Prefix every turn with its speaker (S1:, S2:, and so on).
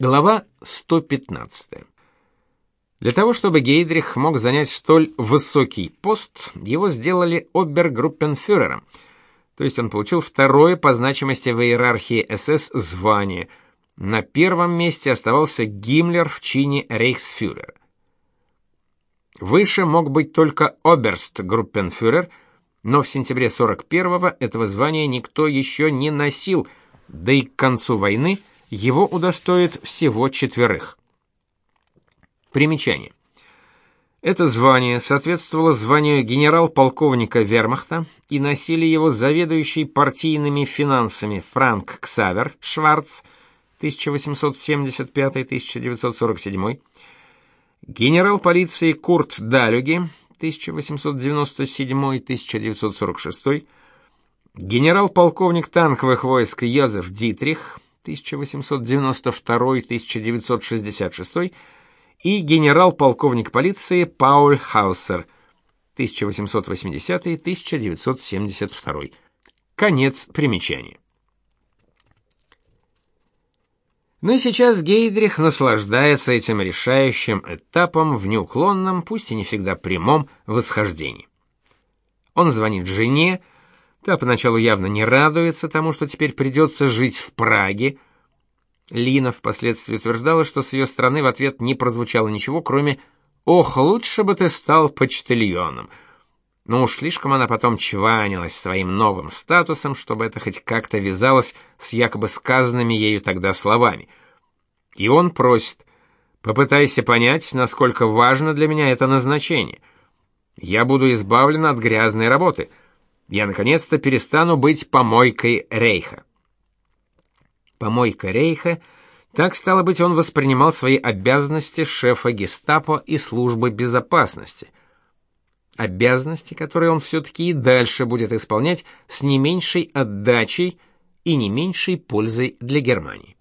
S1: Глава 115. Для того, чтобы Гейдрих мог занять столь высокий пост, его сделали обергруппенфюрером, то есть он получил второе по значимости в иерархии СС звание. На первом месте оставался Гиммлер в чине рейхсфюрера. Выше мог быть только оберстгруппенфюрер, но в сентябре 41-го этого звания никто еще не носил, да и к концу войны – его удостоит всего четверых. Примечание. Это звание соответствовало званию генерал-полковника Вермахта и носили его заведующий партийными финансами Франк Ксавер Шварц 1875-1947, генерал полиции Курт Далюги 1897-1946, генерал-полковник танковых войск Йозеф Дитрих 1892-1966 и генерал-полковник полиции Пауль Хаусер 1880-1972. Конец примечания. Но сейчас Гейдрих наслаждается этим решающим этапом в неуклонном, пусть и не всегда прямом, восхождении. Он звонит жене, Та поначалу явно не радуется тому, что теперь придется жить в Праге. Лина впоследствии утверждала, что с ее стороны в ответ не прозвучало ничего, кроме «Ох, лучше бы ты стал почтальоном». Но уж слишком она потом чванилась своим новым статусом, чтобы это хоть как-то вязалось с якобы сказанными ею тогда словами. И он просит «Попытайся понять, насколько важно для меня это назначение. Я буду избавлен от грязной работы» я наконец-то перестану быть помойкой Рейха. Помойка Рейха, так стало быть, он воспринимал свои обязанности шефа Гестапо и службы безопасности. Обязанности, которые он все-таки и дальше будет исполнять с не меньшей отдачей и не меньшей пользой для Германии.